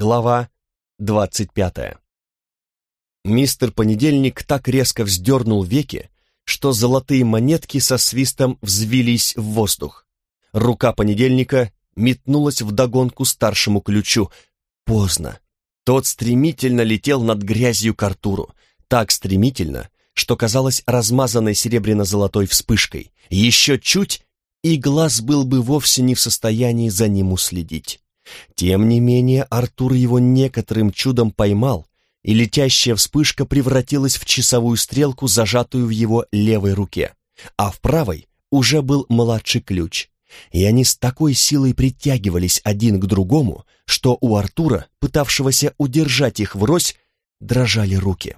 Глава двадцать пятая. Мистер Понедельник так резко вздернул веки, что золотые монетки со свистом взвились в воздух. Рука Понедельника метнулась вдогонку старшему ключу. Поздно. Тот стремительно летел над грязью к Артуру. Так стремительно, что казалось размазанной серебряно-золотой вспышкой. Еще чуть, и глаз был бы вовсе не в состоянии за ним уследить. Тем не менее, Артур его некоторым чудом поймал, и летящая вспышка превратилась в часовую стрелку, зажатую в его левой руке, а в правой уже был младший ключ. И они с такой силой притягивались один к другому, что у Артура, пытавшегося удержать их врозь, дрожали руки.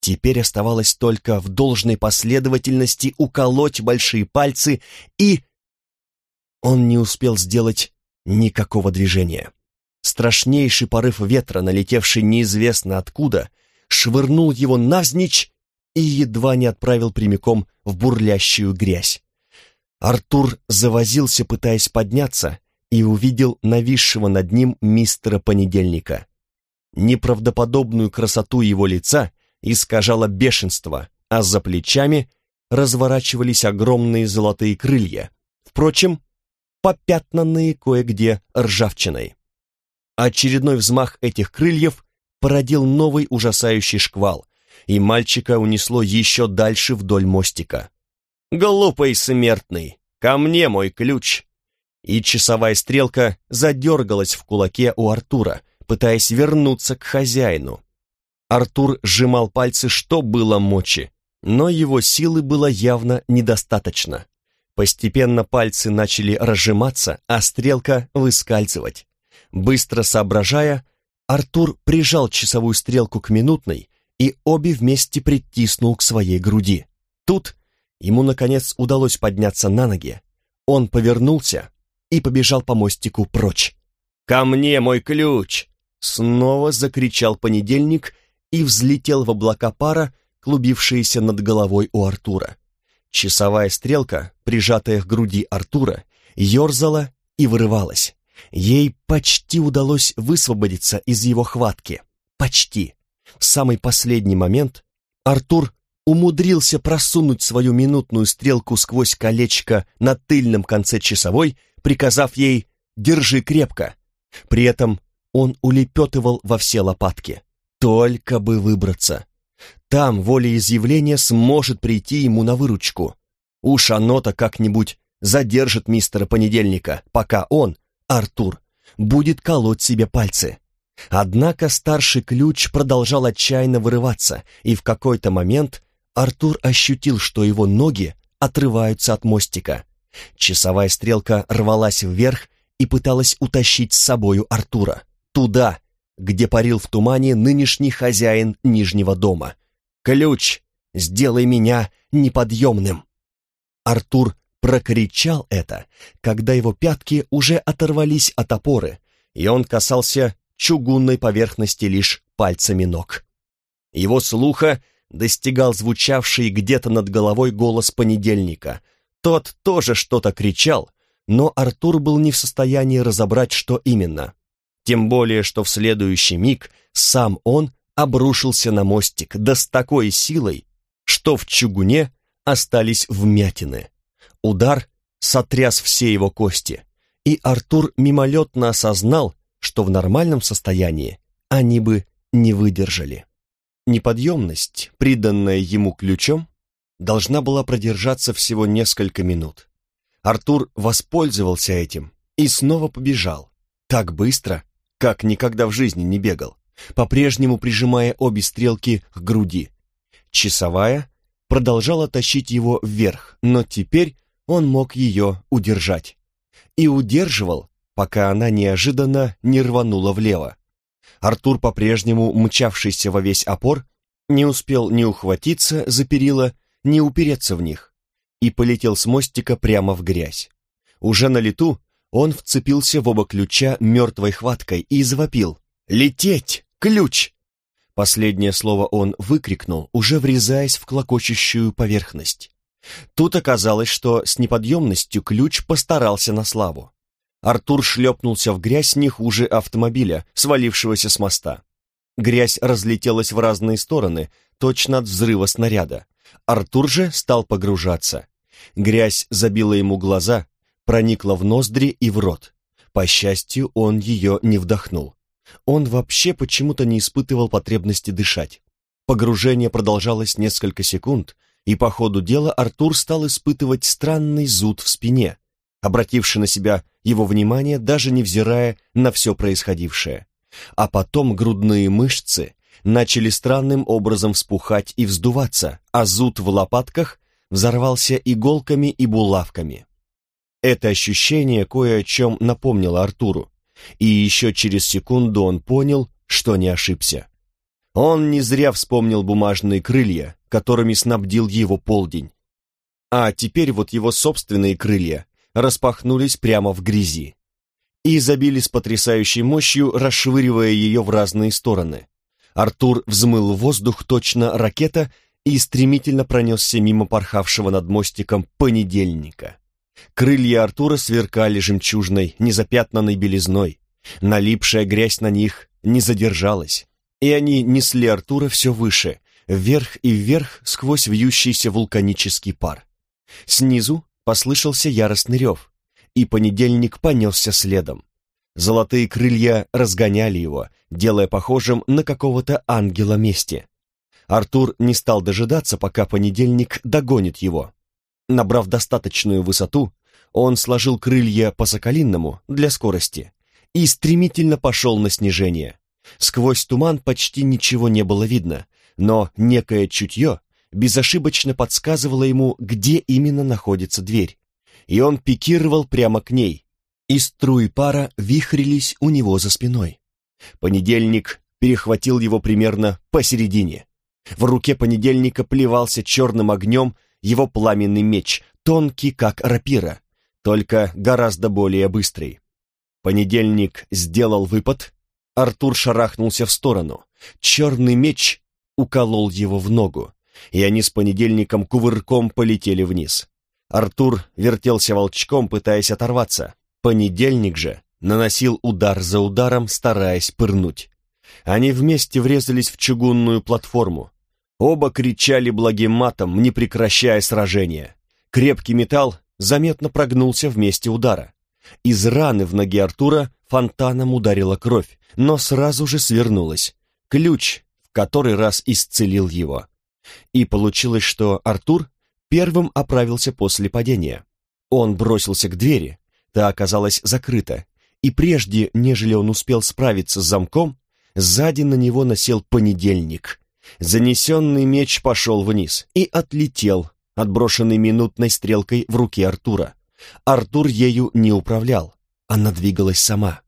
Теперь оставалось только в должной последовательности уколоть большие пальцы и... Он не успел сделать никакого движения. Страшнейший порыв ветра, налетевший неизвестно откуда, швырнул его навзничь и едва не отправил прямиком в бурлящую грязь. Артур завозился, пытаясь подняться, и увидел нависшего над ним мистера Понедельника. Неправдоподобную красоту его лица искажало бешенство, а за плечами разворачивались огромные золотые крылья. Впрочем, попятнанные кое-где ржавчиной. Очередной взмах этих крыльев породил новый ужасающий шквал, и мальчика унесло еще дальше вдоль мостика. «Глупый смертный! Ко мне мой ключ!» И часовая стрелка задергалась в кулаке у Артура, пытаясь вернуться к хозяину. Артур сжимал пальцы, что было мочи, но его силы было явно недостаточно. Постепенно пальцы начали разжиматься, а стрелка выскальзывать. Быстро соображая, Артур прижал часовую стрелку к минутной и обе вместе притиснул к своей груди. Тут ему, наконец, удалось подняться на ноги. Он повернулся и побежал по мостику прочь. «Ко мне мой ключ!» Снова закричал понедельник и взлетел в облака пара, клубившиеся над головой у Артура. Часовая стрелка, прижатая к груди Артура, ерзала и вырывалась. Ей почти удалось высвободиться из его хватки. Почти. В самый последний момент Артур умудрился просунуть свою минутную стрелку сквозь колечко на тыльном конце часовой, приказав ей «держи крепко». При этом он улепетывал во все лопатки. Только бы выбраться. Там волеизъявление сможет прийти ему на выручку. Уж оно-то как-нибудь задержит мистера Понедельника, пока он, Артур, будет колоть себе пальцы. Однако старший ключ продолжал отчаянно вырываться, и в какой-то момент Артур ощутил, что его ноги отрываются от мостика. Часовая стрелка рвалась вверх и пыталась утащить с собою Артура. Туда, где парил в тумане нынешний хозяин Нижнего дома. Ключ, сделай меня неподъемным!» Артур прокричал это, когда его пятки уже оторвались от опоры, и он касался чугунной поверхности лишь пальцами ног. Его слуха достигал звучавший где-то над головой голос понедельника. Тот тоже что-то кричал, но Артур был не в состоянии разобрать, что именно. Тем более, что в следующий миг сам он обрушился на мостик, да с такой силой, что в чугуне остались вмятины. Удар сотряс все его кости, и Артур мимолетно осознал, что в нормальном состоянии они бы не выдержали. Неподъемность, приданная ему ключом, должна была продержаться всего несколько минут. Артур воспользовался этим и снова побежал, так быстро, как никогда в жизни не бегал по-прежнему прижимая обе стрелки к груди. Часовая продолжала тащить его вверх, но теперь он мог ее удержать. И удерживал, пока она неожиданно не рванула влево. Артур, по-прежнему мчавшийся во весь опор, не успел ни ухватиться за перила, ни упереться в них, и полетел с мостика прямо в грязь. Уже на лету он вцепился в оба ключа мертвой хваткой и завопил «Лететь!» Ключ!» Последнее слово он выкрикнул, уже врезаясь в клокочущую поверхность. Тут оказалось, что с неподъемностью ключ постарался на славу. Артур шлепнулся в грязь не хуже автомобиля, свалившегося с моста. Грязь разлетелась в разные стороны, точно от взрыва снаряда. Артур же стал погружаться. Грязь забила ему глаза, проникла в ноздри и в рот. По счастью, он ее не вдохнул. Он вообще почему-то не испытывал потребности дышать. Погружение продолжалось несколько секунд, и по ходу дела Артур стал испытывать странный зуд в спине, обративший на себя его внимание, даже невзирая на все происходившее. А потом грудные мышцы начали странным образом вспухать и вздуваться, а зуд в лопатках взорвался иголками и булавками. Это ощущение кое о чем напомнило Артуру, и еще через секунду он понял, что не ошибся. Он не зря вспомнил бумажные крылья, которыми снабдил его полдень. А теперь вот его собственные крылья распахнулись прямо в грязи и забили с потрясающей мощью, расшвыривая ее в разные стороны. Артур взмыл воздух точно ракета и стремительно пронесся мимо порхавшего над мостиком понедельника. Крылья Артура сверкали жемчужной, незапятнанной белизной. Налипшая грязь на них не задержалась, и они несли Артура все выше, вверх и вверх сквозь вьющийся вулканический пар. Снизу послышался яростный рев, и понедельник понесся следом. Золотые крылья разгоняли его, делая похожим на какого-то ангела мести. Артур не стал дожидаться, пока понедельник догонит его. Набрав достаточную высоту, он сложил крылья по соколинному для скорости и стремительно пошел на снижение. Сквозь туман почти ничего не было видно, но некое чутье безошибочно подсказывало ему, где именно находится дверь, и он пикировал прямо к ней, и струи пара вихрились у него за спиной. Понедельник перехватил его примерно посередине. В руке понедельника плевался черным огнем его пламенный меч, тонкий, как рапира, только гораздо более быстрый. Понедельник сделал выпад, Артур шарахнулся в сторону. Черный меч уколол его в ногу, и они с понедельником кувырком полетели вниз. Артур вертелся волчком, пытаясь оторваться. Понедельник же наносил удар за ударом, стараясь пырнуть. Они вместе врезались в чугунную платформу. Оба кричали благим матом, не прекращая сражения. Крепкий металл заметно прогнулся вместе удара. Из раны в ноге Артура фонтаном ударила кровь, но сразу же свернулась. Ключ в который раз исцелил его. И получилось, что Артур первым оправился после падения. Он бросился к двери, та оказалась закрыта, и прежде, нежели он успел справиться с замком, сзади на него насел понедельник. Занесенный меч пошел вниз и отлетел, отброшенный минутной стрелкой в руке Артура. Артур ею не управлял, она двигалась сама.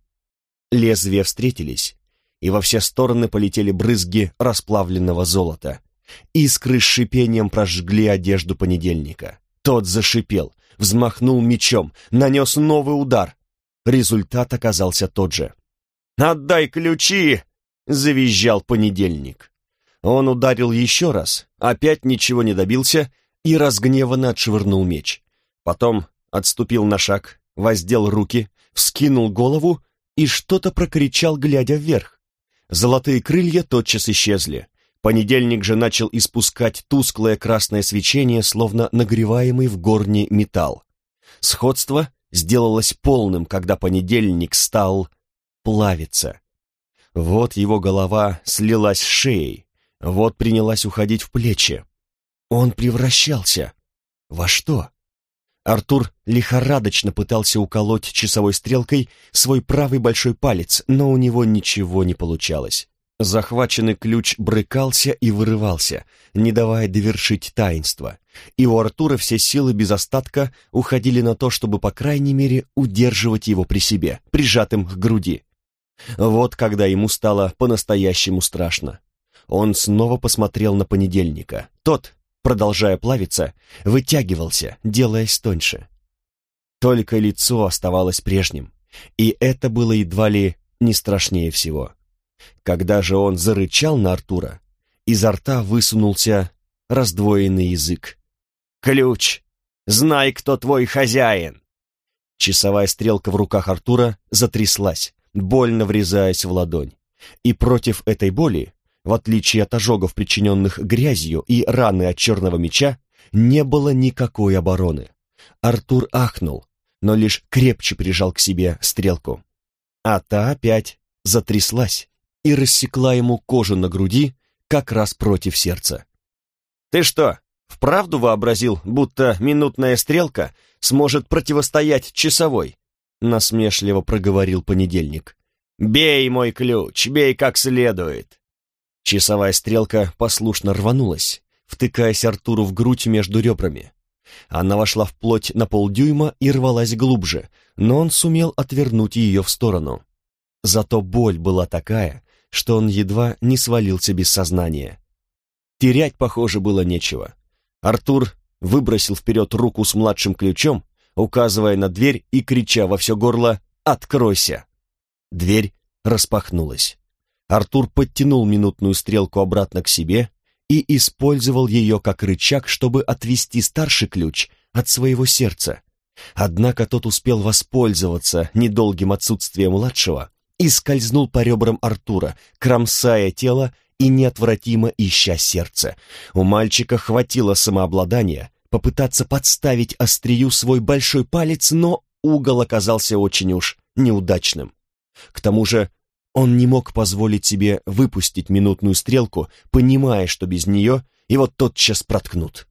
Лезвия встретились, и во все стороны полетели брызги расплавленного золота. Искры с шипением прожгли одежду понедельника. Тот зашипел, взмахнул мечом, нанес новый удар. Результат оказался тот же. «Отдай ключи!» — завизжал понедельник. Он ударил еще раз, опять ничего не добился и разгневанно отшвырнул меч. Потом отступил на шаг, воздел руки, вскинул голову и что-то прокричал, глядя вверх. Золотые крылья тотчас исчезли. Понедельник же начал испускать тусклое красное свечение, словно нагреваемый в горне металл. Сходство сделалось полным, когда понедельник стал плавиться. Вот его голова слилась с шеей, вот принялась уходить в плечи. Он превращался. Во что? Артур лихорадочно пытался уколоть часовой стрелкой свой правый большой палец, но у него ничего не получалось. Захваченный ключ брыкался и вырывался, не давая довершить таинство, и у Артура все силы без остатка уходили на то, чтобы, по крайней мере, удерживать его при себе, прижатым к груди. Вот когда ему стало по-настоящему страшно. Он снова посмотрел на понедельника. Тот, продолжая плавиться, вытягивался, делаясь тоньше. Только лицо оставалось прежним, и это было едва ли не страшнее всего. Когда же он зарычал на Артура, изо рта высунулся раздвоенный язык. «Ключ! Знай, кто твой хозяин!» Часовая стрелка в руках Артура затряслась, больно врезаясь в ладонь. И против этой боли, в отличие от ожогов, причиненных грязью и раны от черного меча, не было никакой обороны. Артур ахнул, но лишь крепче прижал к себе стрелку. А та опять затряслась и рассекла ему кожу на груди как раз против сердца. «Ты что, вправду вообразил, будто минутная стрелка сможет противостоять часовой?» насмешливо проговорил понедельник. «Бей мой ключ, бей как следует!» Часовая стрелка послушно рванулась, втыкаясь Артуру в грудь между ребрами. Она вошла в плоть на полдюйма и рвалась глубже, но он сумел отвернуть ее в сторону. Зато боль была такая, что он едва не свалился без сознания. Терять, похоже, было нечего. Артур выбросил вперед руку с младшим ключом, указывая на дверь и крича во все горло «Откройся!». Дверь распахнулась. Артур подтянул минутную стрелку обратно к себе и использовал ее как рычаг, чтобы отвести старший ключ от своего сердца. Однако тот успел воспользоваться недолгим отсутствием младшего и скользнул по ребрам Артура, кромсая тело и неотвратимо ища сердце. У мальчика хватило самообладания попытаться подставить острию свой большой палец, но угол оказался очень уж неудачным. К тому же он не мог позволить себе выпустить минутную стрелку, понимая, что без нее его тотчас проткнут.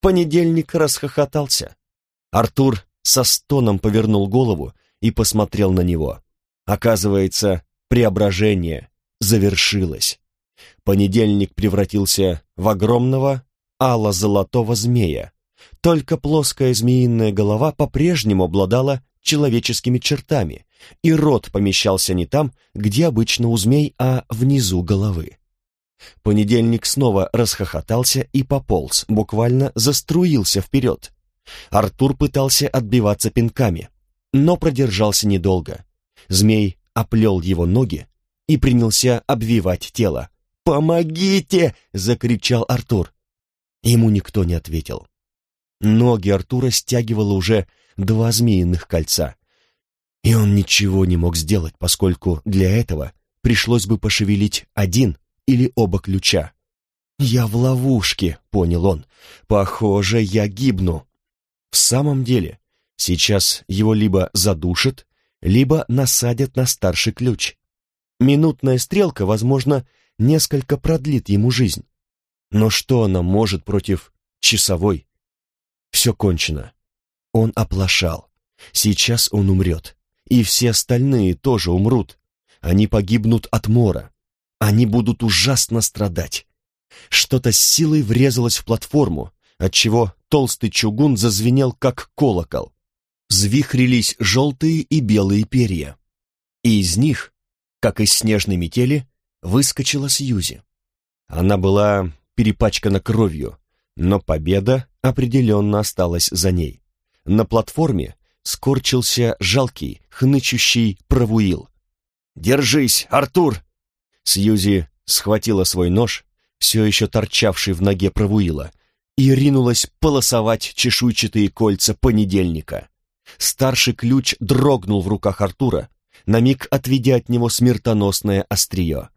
Понедельник расхохотался. Артур со стоном повернул голову и посмотрел на него. Оказывается, преображение завершилось. Понедельник превратился в огромного ало-золотого змея. Только плоская змеиная голова по-прежнему обладала человеческими чертами, и рот помещался не там, где обычно у змей, а внизу головы. Понедельник снова расхохотался и пополз, буквально заструился вперед. Артур пытался отбиваться пинками, но продержался недолго. Змей оплел его ноги и принялся обвивать тело. «Помогите!» — закричал Артур. Ему никто не ответил. Ноги Артура стягивало уже два змеиных кольца. И он ничего не мог сделать, поскольку для этого пришлось бы пошевелить один или оба ключа. «Я в ловушке», — понял он. «Похоже, я гибну». В самом деле, сейчас его либо задушат, либо насадят на старший ключ. Минутная стрелка, возможно, несколько продлит ему жизнь. Но что она может против часовой? Все кончено. Он оплошал. Сейчас он умрет. И все остальные тоже умрут. Они погибнут от мора. Они будут ужасно страдать. Что-то с силой врезалось в платформу, отчего толстый чугун зазвенел, как колокол. Взвихрились желтые и белые перья. И из них, как из снежной метели, выскочила Сьюзи. Она была перепачкана кровью, но победа определенно осталась за ней. На платформе скорчился жалкий, хнычущий правуил. «Держись, Артур!» Сьюзи схватила свой нож, все еще торчавший в ноге правуила, и ринулась полосовать чешуйчатые кольца понедельника. Старший ключ дрогнул в руках Артура, на миг отведя от него смертоносное острие.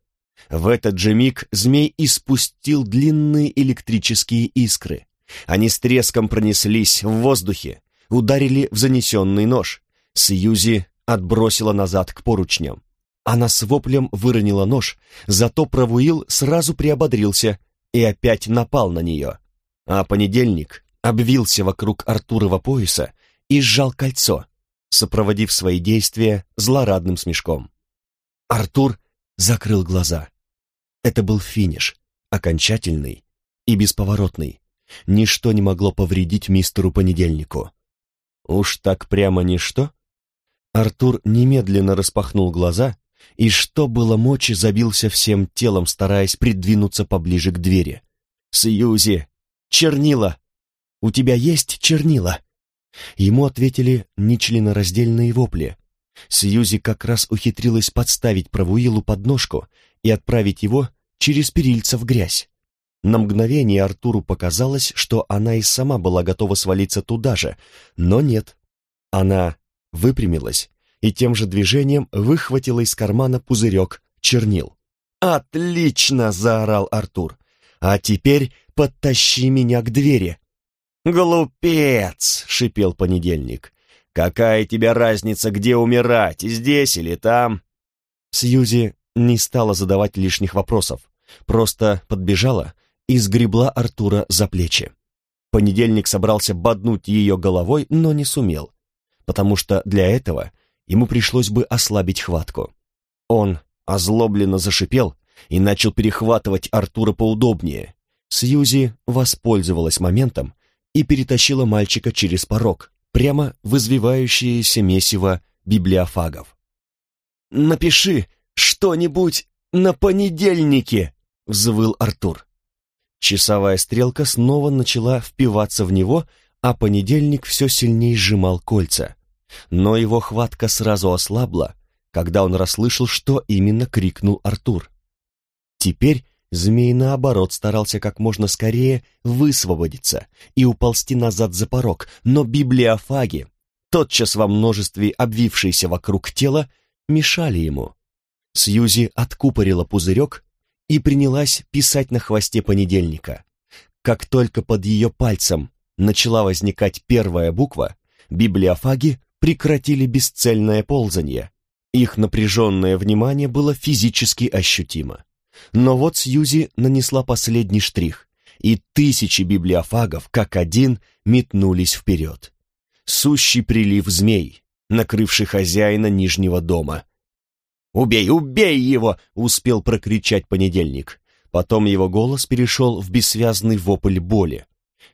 В этот же миг змей испустил длинные электрические искры. Они с треском пронеслись в воздухе, ударили в занесенный нож. Сьюзи отбросила назад к поручням. Она с воплем выронила нож, зато Правуил сразу приободрился и опять напал на нее. А понедельник обвился вокруг Артурова пояса и сжал кольцо, сопроводив свои действия злорадным смешком. Артур закрыл глаза. Это был финиш, окончательный и бесповоротный. Ничто не могло повредить мистеру Понедельнику. Уж так прямо ничто? Артур немедленно распахнул глаза и, что было мочи, забился всем телом, стараясь придвинуться поближе к двери. «Сьюзи! Чернила! У тебя есть чернила?» Ему ответили нечленораздельные вопли. Сьюзи как раз ухитрилась подставить правуилу подножку и отправить его через перильца в грязь. На мгновение Артуру показалось, что она и сама была готова свалиться туда же, но нет. Она выпрямилась и тем же движением выхватила из кармана пузырек чернил. «Отлично!» — заорал Артур. «А теперь подтащи меня к двери!» «Глупец!» — шипел понедельник. «Какая тебе разница, где умирать, здесь или там?» Сьюзи не стала задавать лишних вопросов, просто подбежала и сгребла Артура за плечи. Понедельник собрался боднуть ее головой, но не сумел, потому что для этого ему пришлось бы ослабить хватку. Он озлобленно зашипел и начал перехватывать Артура поудобнее. Сьюзи воспользовалась моментом и перетащила мальчика через порог, прямо в извивающееся месиво библиофагов. «Напиши что-нибудь на понедельнике!» — взвыл Артур. Часовая стрелка снова начала впиваться в него, а понедельник все сильнее сжимал кольца. Но его хватка сразу ослабла, когда он расслышал, что именно крикнул Артур. Теперь змей, наоборот, старался как можно скорее высвободиться и уползти назад за порог, но библиофаги, тотчас во множестве обвившиеся вокруг тела, мешали ему. Сьюзи откупорила пузырек и принялась писать на хвосте понедельника. Как только под ее пальцем начала возникать первая буква, библиофаги прекратили бесцельное ползание. Их напряженное внимание было физически ощутимо. Но вот Сьюзи нанесла последний штрих, и тысячи библиофагов, как один, метнулись вперед. Сущий прилив змей, накрывший хозяина Нижнего дома. «Убей, убей его!» — успел прокричать понедельник. Потом его голос перешел в бессвязный вопль боли.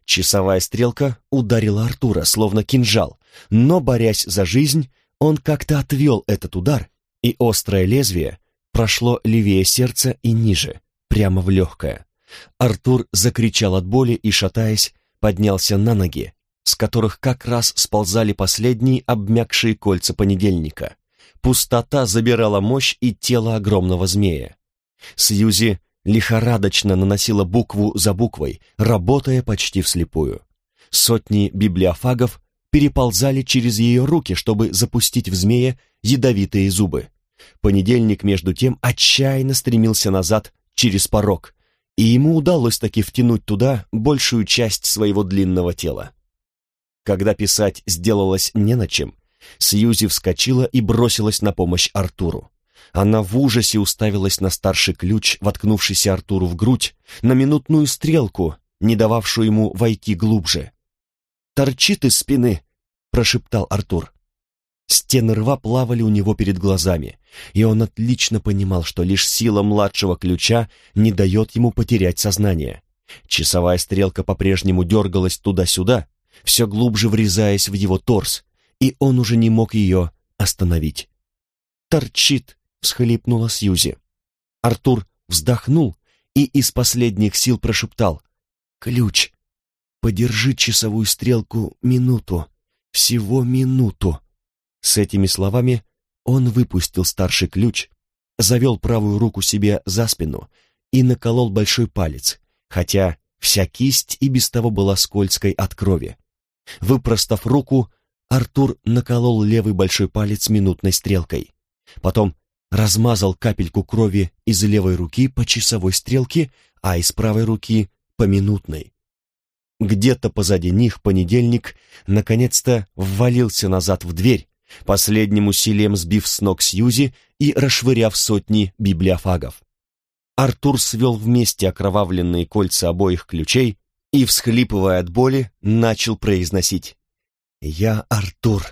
Часовая стрелка ударила Артура, словно кинжал, но, борясь за жизнь, он как-то отвел этот удар, и острое лезвие прошло левее сердца и ниже, прямо в легкое. Артур закричал от боли и, шатаясь, поднялся на ноги, с которых как раз сползали последние обмякшие кольца понедельника. Пустота забирала мощь и тело огромного змея. Сьюзи лихорадочно наносила букву за буквой, работая почти вслепую. Сотни библиофагов переползали через ее руки, чтобы запустить в змея ядовитые зубы. Понедельник, между тем, отчаянно стремился назад через порог, и ему удалось таки втянуть туда большую часть своего длинного тела. Когда писать сделалось не на чем, Сьюзи вскочила и бросилась на помощь Артуру. Она в ужасе уставилась на старший ключ, воткнувшийся Артуру в грудь, на минутную стрелку, не дававшую ему войти глубже. «Торчит из спины!» — прошептал Артур. Стены рва плавали у него перед глазами, и он отлично понимал, что лишь сила младшего ключа не дает ему потерять сознание. Часовая стрелка по-прежнему дергалась туда-сюда, все глубже врезаясь в его торс, и он уже не мог ее остановить. «Торчит!» — всхлипнула Сьюзи. Артур вздохнул и из последних сил прошептал. «Ключ! Подержи часовую стрелку минуту, всего минуту!» С этими словами он выпустил старший ключ, завел правую руку себе за спину и наколол большой палец, хотя вся кисть и без того была скользкой от крови. Выпростав руку, Артур наколол левый большой палец минутной стрелкой. Потом размазал капельку крови из левой руки по часовой стрелке, а из правой руки по минутной. Где-то позади них понедельник наконец-то ввалился назад в дверь, последним усилием сбив с ног Сьюзи и расшвыряв сотни библиофагов. Артур свел вместе окровавленные кольца обоих ключей и, всхлипывая от боли, начал произносить «Я Артур,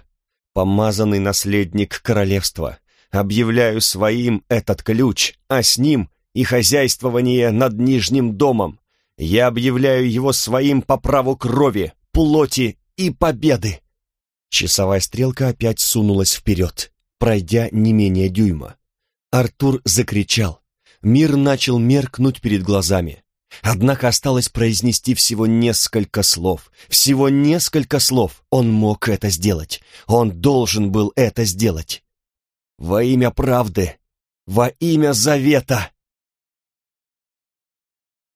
помазанный наследник королевства, объявляю своим этот ключ, а с ним и хозяйствование над Нижним домом. Я объявляю его своим по праву крови, плоти и победы. Часовая стрелка опять сунулась вперед, пройдя не менее дюйма. Артур закричал. Мир начал меркнуть перед глазами. Однако осталось произнести всего несколько слов. Всего несколько слов. Он мог это сделать. Он должен был это сделать. «Во имя правды! Во имя завета!»